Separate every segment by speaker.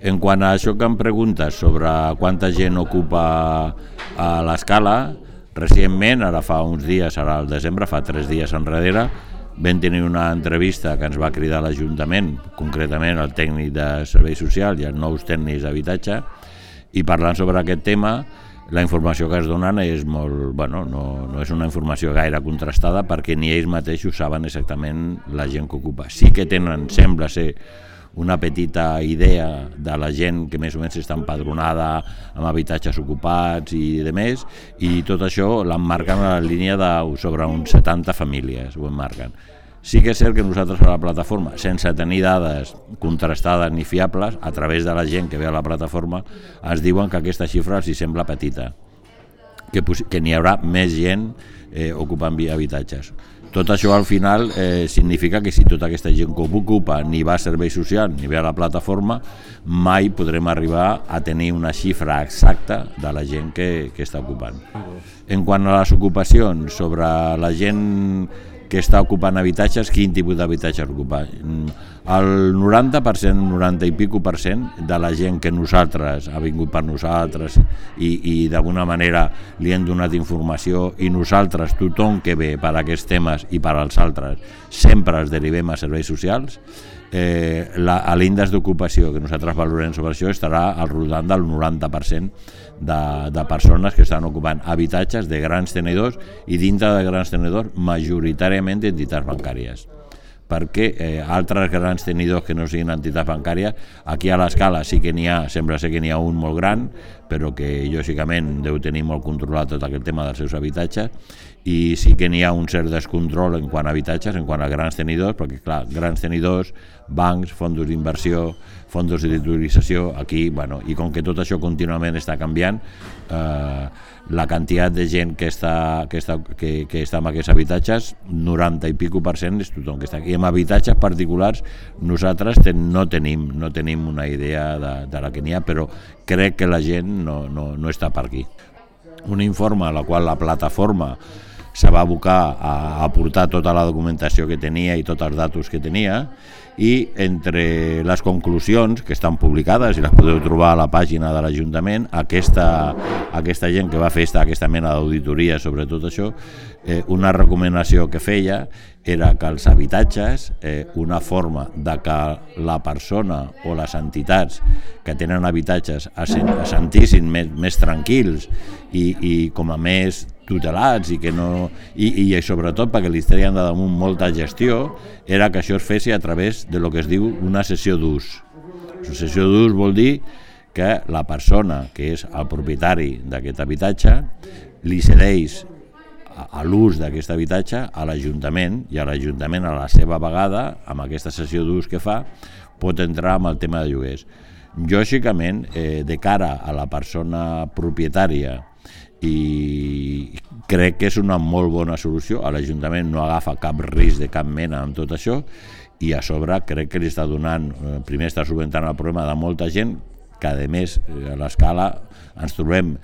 Speaker 1: En quant a això que em preguntes sobre quanta gent ocupa a l'escala, recentment, ara fa uns dies, ara al desembre, fa tres dies enrere, vam tenir una entrevista que ens va cridar l'Ajuntament, concretament el tècnic de Servei Social i els nous tècnics d'habitatge, i parlant sobre aquest tema, la informació que es donen és molt, bueno, no, no és una informació gaire contrastada perquè ni ells mateixos saben exactament la gent que ocupa. Sí que tenen, sembla ser, una petita idea de la gent que més o menys està empadronada amb habitatges ocupats i de més, i tot això l'emmarquen a la línia de sobre uns 70 famílies, ho emmarquen. Sí que és cert que nosaltres a la plataforma, sense tenir dades contrastades ni fiables, a través de la gent que ve a la plataforma, es diuen que aquesta xifra els hi sembla petita, que, que n'hi haurà més gent eh, ocupant habitatges. Tot això al final eh, significa que si tota aquesta gent que ocupa ni va a servei social ni ve a la plataforma, mai podrem arribar a tenir una xifra exacta de la gent que, que està ocupant. En quant a les ocupacions, sobre la gent que està ocupant habitatges, quin tipus d'habitatge ocupa. El 90%, 90 i pico per cent de la gent que nosaltres ha vingut per nosaltres i, i d'alguna manera li hem donat informació i nosaltres, tothom que ve per aquests temes i per als altres, sempre els derivem a serveis socials, eh, l'índex d'ocupació que nosaltres valorem sobre això estarà al voltant del 90% de, de persones que estan ocupant habitatges de grans tenedors i dintre de grans tenedors majoritàriament d'entitats bancàries. Perquè eh, altres grans tenidors que no siguin entitats bancàries, aquí a l'escala sí que n'hi ha, sembla ser que n'hi ha un molt gran, però que lògicament deu tenir molt controlat tot aquest tema dels seus habitatges, i sí que n'hi ha un cert descontrol en quant a habitatges, en quant a grans tenidors, perquè clar, grans tenidors, bancs, fondos d'inversió, fondos de titulització, aquí, bueno, i com que tot això contínuament està canviant, eh, la quantitat de gent que està, que està, que, que està en aquests habitatges, 90 i pico per cent és tothom que està aquí. I en habitatges particulars nosaltres ten, no, tenim, no tenim una idea de, de la que n'hi ha, però crec que la gent no, no, no està per aquí. Un informe a la qual la plataforma se va abocar a aportar tota la documentació que tenia i tots els datos que tenia i entre les conclusions que estan publicades i les podeu trobar a la pàgina de l'Ajuntament, aquesta, aquesta gent que va fer esta, aquesta mena d'auditoria sobre tot això, eh, una recomanació que feia era que els habitatges, eh, una forma de que la persona o les entitats que tenen habitatges es sentissin més, més tranquils i, i com a més tutelats i que no i, i sobretot perquè li estaríem de damunt molta gestió era que això es fessi a través de lo que es diu una sessió d'ús. La sessió d'ús vol dir que la persona que és el propietari d'aquest habitatge li cedeix a l'ús d'aquest habitatge a l'Ajuntament i a l'Ajuntament a la seva vegada, amb aquesta sessió d'ús que fa, pot entrar amb el tema de lloguers. Lògicament, eh, de cara a la persona propietària i crec que és una molt bona solució, l'Ajuntament no agafa cap risc de cap mena amb tot això i a sobre crec que li està donant, eh, primer està subventant el problema de molta gent que a més eh, a l'escala ens trobem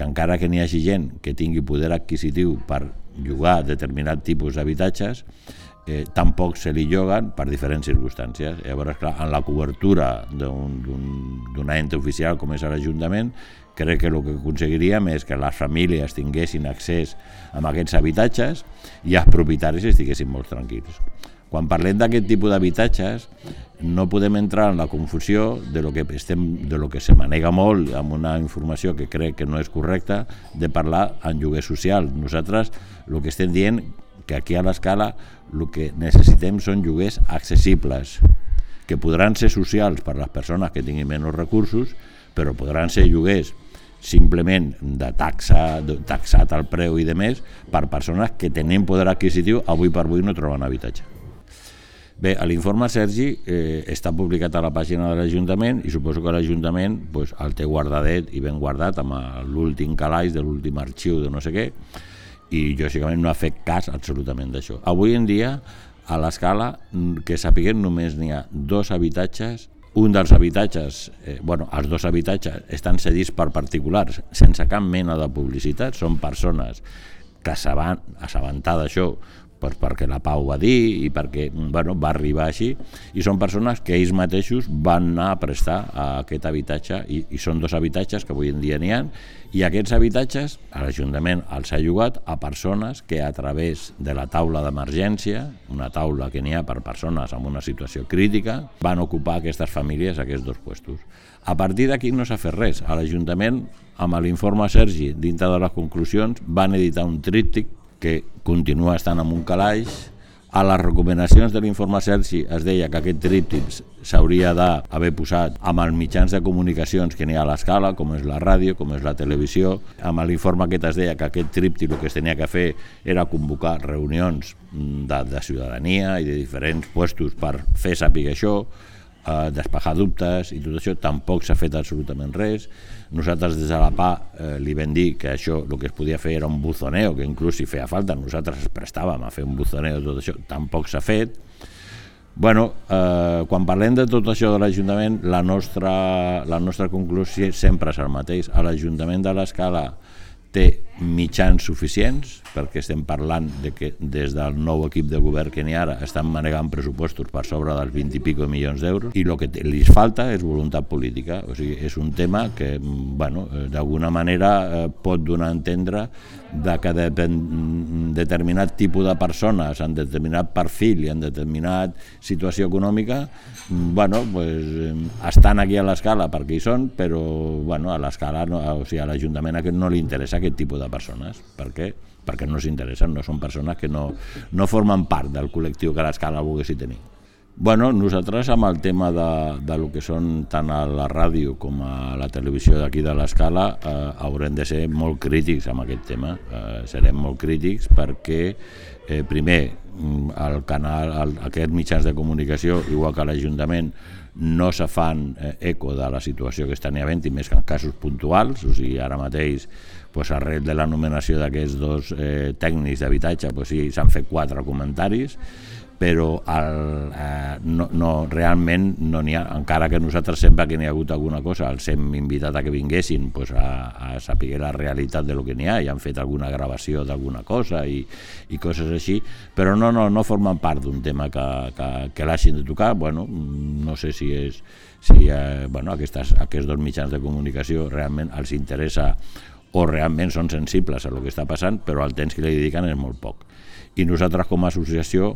Speaker 1: que encara que n'hi hagi gent que tingui poder adquisitiu per llogar determinat tipus d'habitatges, eh, tampoc se li lloguen per diferents circumstàncies. Llavors, clar, en la cobertura d'un un, ente oficial com és l'Ajuntament, crec que el que aconseguiríem és que les famílies tinguessin accés a aquests habitatges i els propietaris estiguessin molt tranquils. Quan parlem d'aquest tipus d'habitatges, no podem entrar en la confusió de lo que, estem, de lo que se manega molt amb una informació que crec que no és correcta de parlar en lloguer social. Nosaltres el que estem dient que aquí a l'escala el que necessitem són lloguers accessibles, que podran ser socials per les persones que tinguin menys recursos, però podran ser lloguers simplement de taxa, de, taxat al preu i de més per persones que tenen poder adquisitiu avui per avui no troben habitatge. Bé, l'informe Sergi eh, està publicat a la pàgina de l'Ajuntament i suposo que l'Ajuntament pues, el té guardadet i ben guardat amb l'últim calaix de l'últim arxiu de no sé què i lògicament no ha fet cas absolutament d'això. Avui en dia a l'escala que sapiguem només n'hi ha dos habitatges un dels habitatges, eh, bueno, els dos habitatges estan cedits per particulars sense cap mena de publicitat, són persones que assabentar d'això pues perquè la Pau va dir i perquè bueno, va arribar així i són persones que ells mateixos van anar a prestar a aquest habitatge i, i són dos habitatges que avui en dia n'hi ha i aquests habitatges l'Ajuntament els ha llogat a persones que a través de la taula d'emergència, una taula que n'hi ha per persones en una situació crítica, van ocupar aquestes famílies aquests dos puestos. A partir d'aquí no s'ha fet res. A l'Ajuntament, amb l'informe Sergi, dintre de les conclusions, van editar un tríptic que continua estant en un calaix. A les recomanacions de l'informe Sergi es deia que aquest tríptic s'hauria d'haver posat amb els mitjans de comunicacions que n'hi ha a l'escala, com és la ràdio, com és la televisió. Amb l'informe aquest es deia que aquest tríptic el que es tenia que fer era convocar reunions de, de ciutadania i de diferents puestos per fer saber això, eh, despejar dubtes i tot això, tampoc s'ha fet absolutament res. Nosaltres des de la PA eh, li vam dir que això el que es podia fer era un buzoneo, que inclús si feia falta nosaltres es prestàvem a fer un buzoneo, tot això tampoc s'ha fet. Bueno, eh, quan parlem de tot això de l'Ajuntament, la, nostra, la nostra conclusió sempre és el mateix. A l'Ajuntament de l'Escala té mitjans suficients, perquè estem parlant de que des del nou equip de govern que n'hi ara estan manegant pressupostos per sobre dels 20 i pico milions d'euros i el que li falta és voluntat política, o sigui, és un tema que bueno, d'alguna manera eh, pot donar a entendre de que de, determinat tipus de persones en determinat perfil i en determinat situació econòmica bueno, pues, estan aquí a l'escala perquè hi són, però bueno, a l'escala, no, o sigui, a l'Ajuntament aquest no li interessa aquest tipus de persones. Per què? Perquè no s'interessen, no són persones que no, no formen part del col·lectiu que l'escala volguessi tenir. Bueno, nosaltres amb el tema de, de lo que són tant a la ràdio com a la televisió d'aquí de l'escala eh, haurem de ser molt crítics amb aquest tema. Eh, serem molt crítics perquè, eh, primer, mm, el canal, el, aquests mitjans de comunicació, igual que l'Ajuntament, no se fan eh, eco de la situació que estan havent i més que en casos puntuals, o sigui, ara mateix pues, arrel de la nomenació d'aquests dos eh, tècnics d'habitatge pues, sí, s'han fet quatre comentaris però el, eh, no, no, realment no n'hi ha, encara que nosaltres sempre que n'hi ha hagut alguna cosa els hem invitat a que vinguessin pues, a, a saber la realitat de lo que n'hi ha i han fet alguna gravació d'alguna cosa i, i coses així, però no, no, no formen part d'un tema que, que, que l'hagin de tocar, bueno, no sé si és si eh, bueno, aquestes, aquests dos mitjans de comunicació realment els interessa o realment són sensibles a el que està passant, però el temps que li dediquen és molt poc. I nosaltres com a associació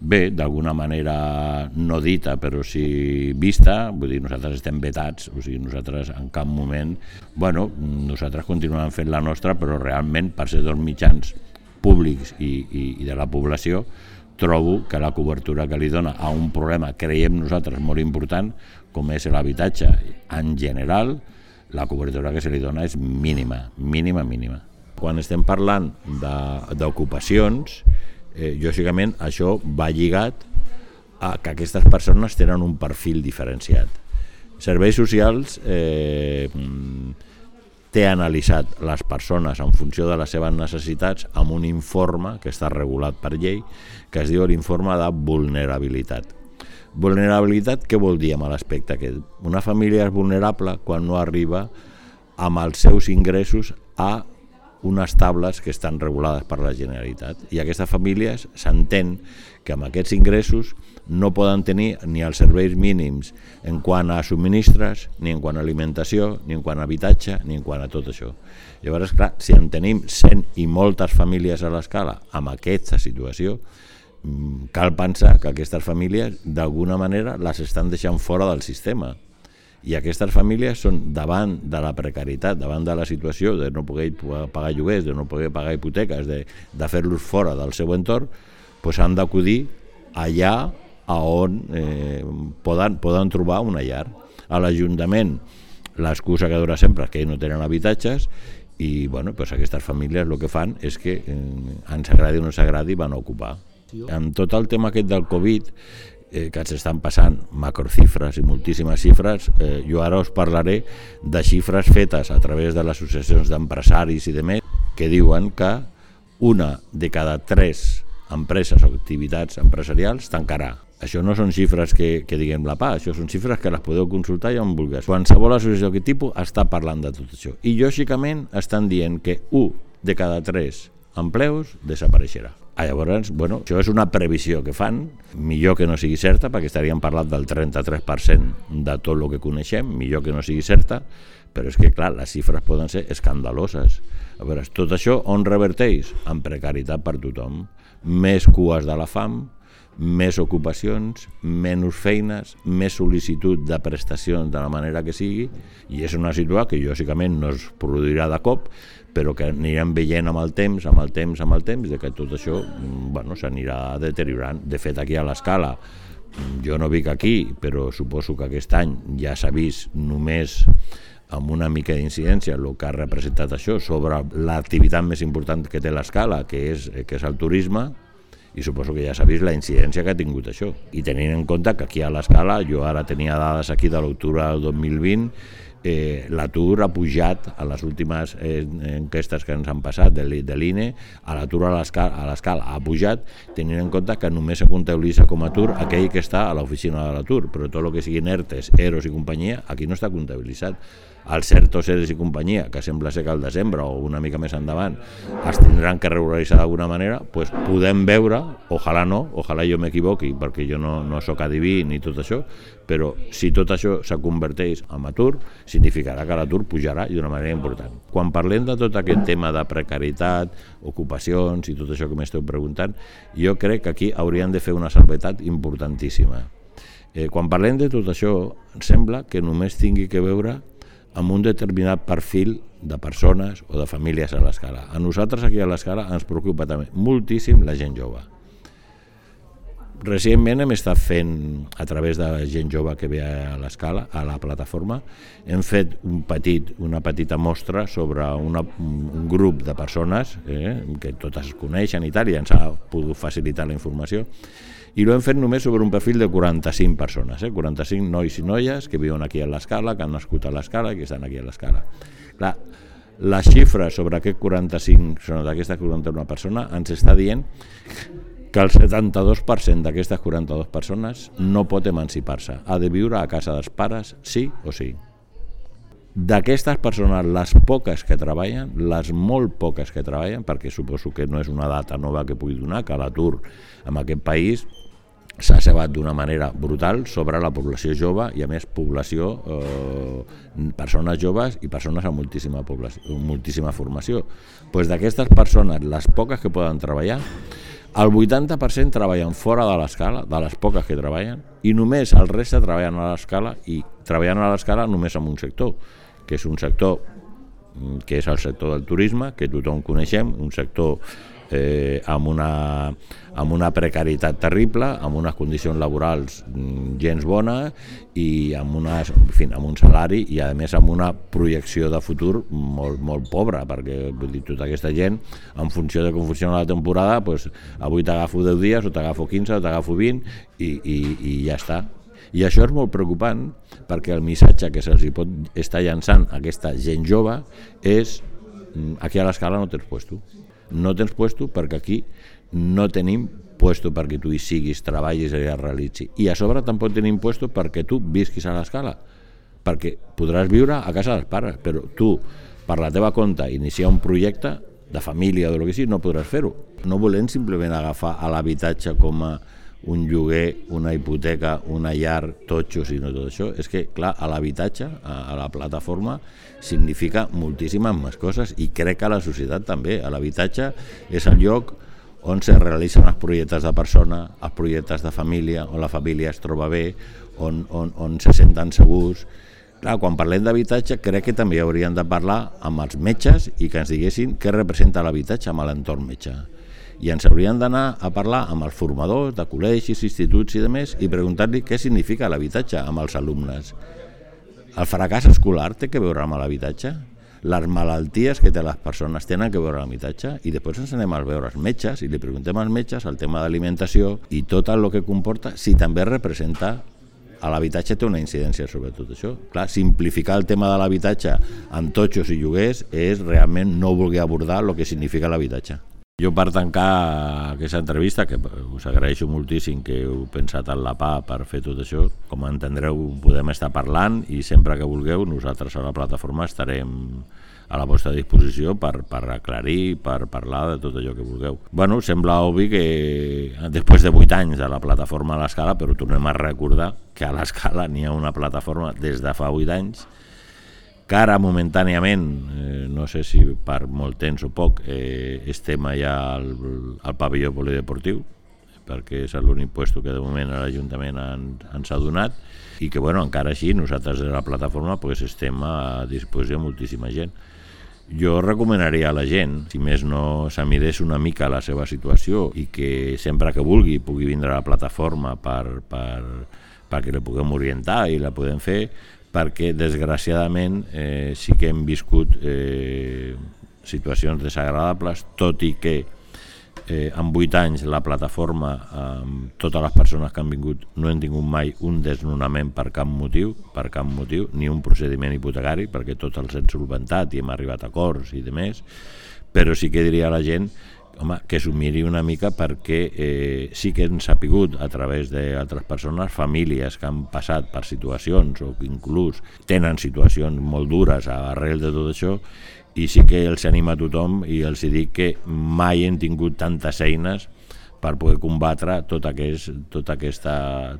Speaker 1: bé, d'alguna manera no dita, però sí vista, vull dir, nosaltres estem vetats, o sigui, nosaltres en cap moment, bueno, nosaltres continuem fent la nostra, però realment per ser dos mitjans públics i, i, i de la població, trobo que la cobertura que li dona a un problema, creiem nosaltres, molt important, com és l'habitatge en general, la cobertura que se li dona és mínima, mínima, mínima. Quan estem parlant d'ocupacions, eh, lògicament això va lligat a que aquestes persones tenen un perfil diferenciat. Serveis socials eh, té analitzat les persones en funció de les seves necessitats amb un informe que està regulat per llei que es diu l'informe de vulnerabilitat. Vulnerabilitat què vol dir amb l'aspecte aquest? Una família és vulnerable quan no arriba amb els seus ingressos a unes tables que estan regulades per la Generalitat i aquestes famílies s'entén que amb aquests ingressos no poden tenir ni els serveis mínims en quant a subministres, ni en quant a alimentació, ni en quant a habitatge, ni en quant a tot això. Llavors, clar, si en tenim 100 i moltes famílies a l'escala amb aquesta situació, cal pensar que aquestes famílies d'alguna manera les estan deixant fora del sistema i aquestes famílies són davant de la precarietat, davant de la situació de no poder pagar lloguers, de no poder pagar hipoteques, de, de fer-los fora del seu entorn, doncs han d'acudir allà a on eh, poden, poden trobar una llar. A l'Ajuntament l'excusa que dura sempre és que no tenen habitatges i bueno, doncs aquestes famílies el que fan és que eh, ens agradi o no s'agradi van a ocupar. Amb tot el tema aquest del Covid eh, que ens estan passant macrocifres i moltíssimes xifres, eh, jo ara us parlaré de xifres fetes a través de les associacions d'empresaris i de més que diuen que una de cada tres empreses o activitats empresarials tancarà. Això no són xifres que, que diguem la PA, això són xifres que les podeu consultar i on vulgueu. Qualsevol associació d'aquest tipus està parlant de tot això. I lògicament estan dient que un de cada tres empleus desapareixerà. Ah, llavors, bueno, això és una previsió que fan, millor que no sigui certa, perquè estaríem parlant del 33% de tot el que coneixem, millor que no sigui certa, però és que, clar, les xifres poden ser escandaloses. A veure, tot això on reverteix? En precarietat per tothom. Més cues de la fam, més ocupacions, menys feines, més sol·licitud de prestacions de la manera que sigui, i és una situació que lògicament no es produirà de cop, però que anirem veient amb el temps, amb el temps, amb el temps, de que tot això mm, bueno, s'anirà deteriorant. De fet, aquí a l'escala, mm, jo no vic aquí, però suposo que aquest any ja s'ha vist només amb una mica d'incidència el que ha representat això sobre l'activitat més important que té l'escala, que és, que és el turisme, i suposo que ja s'ha vist la incidència que ha tingut això. I tenint en compte que aquí a l'escala, jo ara tenia dades aquí de l'octubre del 2020, eh, l'atur ha pujat a les últimes eh, enquestes que ens han passat de l'INE, a l'atur a l'escala ha pujat, tenint en compte que només se comptabilitza com a atur aquell que està a l'oficina de l'atur, però tot el que siguin ERTES, EROS i companyia, aquí no està comptabilitzat el Certo, Ceres i companyia, que sembla ser que al desembre o una mica més endavant es tindran que regularitzar d'alguna manera, pues podem veure, ojalà no, ojalà jo m'equivoqui, perquè jo no, no sóc adiví ni tot això, però si tot això se converteix en atur, significarà que l'atur pujarà d'una manera important. Quan parlem de tot aquest tema de precarietat, ocupacions i tot això que m'esteu preguntant, jo crec que aquí hauríem de fer una salvetat importantíssima. Eh, quan parlem de tot això, sembla que només tingui que veure amb un determinat perfil de persones o de famílies a l'escala. A nosaltres aquí a l'escala ens preocupa també moltíssim la gent jove. Recentment hem estat fent, a través de gent jove que ve a l'escala, a la plataforma, hem fet un petit, una petita mostra sobre una, un grup de persones eh, que totes es coneixen i tal, i ens ha pogut facilitar la informació, i l'hem fet només sobre un perfil de 45 persones, eh? 45 nois i noies que viuen aquí a l'escala, que han nascut a l'escala i que estan aquí a l'escala. Clar, la xifra sobre aquest 45, sobre d'aquestes 41 persones, ens està dient que el 72% d'aquestes 42 persones no pot emancipar-se, ha de viure a casa dels pares sí o sí. D'aquestes persones, les poques que treballen, les molt poques que treballen, perquè suposo que no és una data nova que pugui donar, que l'atur en aquest país s'ha cebat d'una manera brutal sobre la població jove i a més població, eh, persones joves i persones amb moltíssima, població, moltíssima formació. Pues d'aquestes persones, les poques que poden treballar, el 80% treballen fora de l'escala, de les poques que treballen, i només el reste treballen a l'escala i treballen a l'escala només en un sector, que és un sector mm, que és el sector del turisme, que tothom coneixem, un sector eh, amb, una, amb una precarietat terrible, amb unes condicions laborals mm, gens bones i amb, unes, en fi, amb un salari i a més amb una projecció de futur molt, molt pobra, perquè vull dir, tota aquesta gent, en funció de com funciona la temporada, pues, avui t'agafo 10 dies o t'agafo 15 o t'agafo 20 i, i, i ja està. I això és molt preocupant perquè el missatge que se'ls pot estar llançant a aquesta gent jove és mm, aquí a l'escala no tens puesto no tens puesto perquè aquí no tenim puesto perquè tu hi siguis, treballis i es realitzi. I a sobre tampoc tenim puesto perquè tu visquis a l'escala, perquè podràs viure a casa dels pares, però tu, per la teva compte, iniciar un projecte de família o de lo que sigui, no podràs fer-ho. No volem simplement agafar l'habitatge com a un lloguer, una hipoteca, una llar, totxos i no tot això, és que, clar, a l'habitatge, a, la plataforma, significa moltíssimes més coses i crec que a la societat també. A l'habitatge és el lloc on se realitzen els projectes de persona, els projectes de família, on la família es troba bé, on, on, on se senten segurs. Clar, quan parlem d'habitatge crec que també hauríem de parlar amb els metges i que ens diguessin què representa l'habitatge amb l'entorn metge i ens haurien d'anar a parlar amb els formadors de col·legis, instituts i demés i preguntar-li què significa l'habitatge amb els alumnes. El fracàs escolar té que veure amb l'habitatge? Les malalties que té les persones tenen que veure l'habitatge? I després ens anem a veure els metges i li preguntem als metges el tema d'alimentació i tot el que comporta, si també representa a l'habitatge té una incidència sobre tot això. Clar, simplificar el tema de l'habitatge amb totxos i lloguers és realment no voler abordar el que significa l'habitatge. Jo per tancar aquesta entrevista, que us agraeixo moltíssim que heu pensat en la PA per fer tot això, com entendreu podem estar parlant i sempre que vulgueu nosaltres a la plataforma estarem a la vostra disposició per, per aclarir, per parlar de tot allò que vulgueu. Bueno, sembla obvi que després de 8 anys de la plataforma a l'escala, però tornem a recordar que a l'escala n'hi ha una plataforma des de fa 8 anys que ara momentàniament, eh, no sé si per molt temps o poc, eh, estem allà al, al pavelló polideportiu, perquè és l'únic puesto que de moment l'Ajuntament en, ens ha donat i que bueno, encara així nosaltres de la plataforma pues, estem a disposició de moltíssima gent. Jo recomanaria a la gent, si més no s'amidés una mica la seva situació i que sempre que vulgui pugui vindre a la plataforma per, per, perquè la puguem orientar i la podem fer, perquè desgraciadament eh, sí que hem viscut eh, situacions desagradables, tot i que eh, en 8 anys la plataforma, amb totes les persones que han vingut, no hem tingut mai un desnonament per cap motiu, per cap motiu, ni un procediment hipotecari, perquè tots els hem solventat i hem arribat a acords i de més, però sí que diria a la gent home, que s'ho miri una mica perquè eh, sí que hem sapigut a través d'altres persones, famílies que han passat per situacions o que inclús tenen situacions molt dures arrel de tot això i sí que els anima a tothom i els dic que mai hem tingut tantes eines per poder combatre tot aquest, tot aquesta,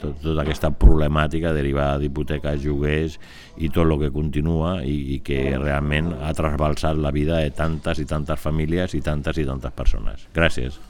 Speaker 1: tot, tota aquesta problemàtica derivada d'hipoteques, lloguers i tot el que continua i, i que realment ha trasbalsat la vida de tantes i tantes famílies i tantes i tantes persones. Gràcies.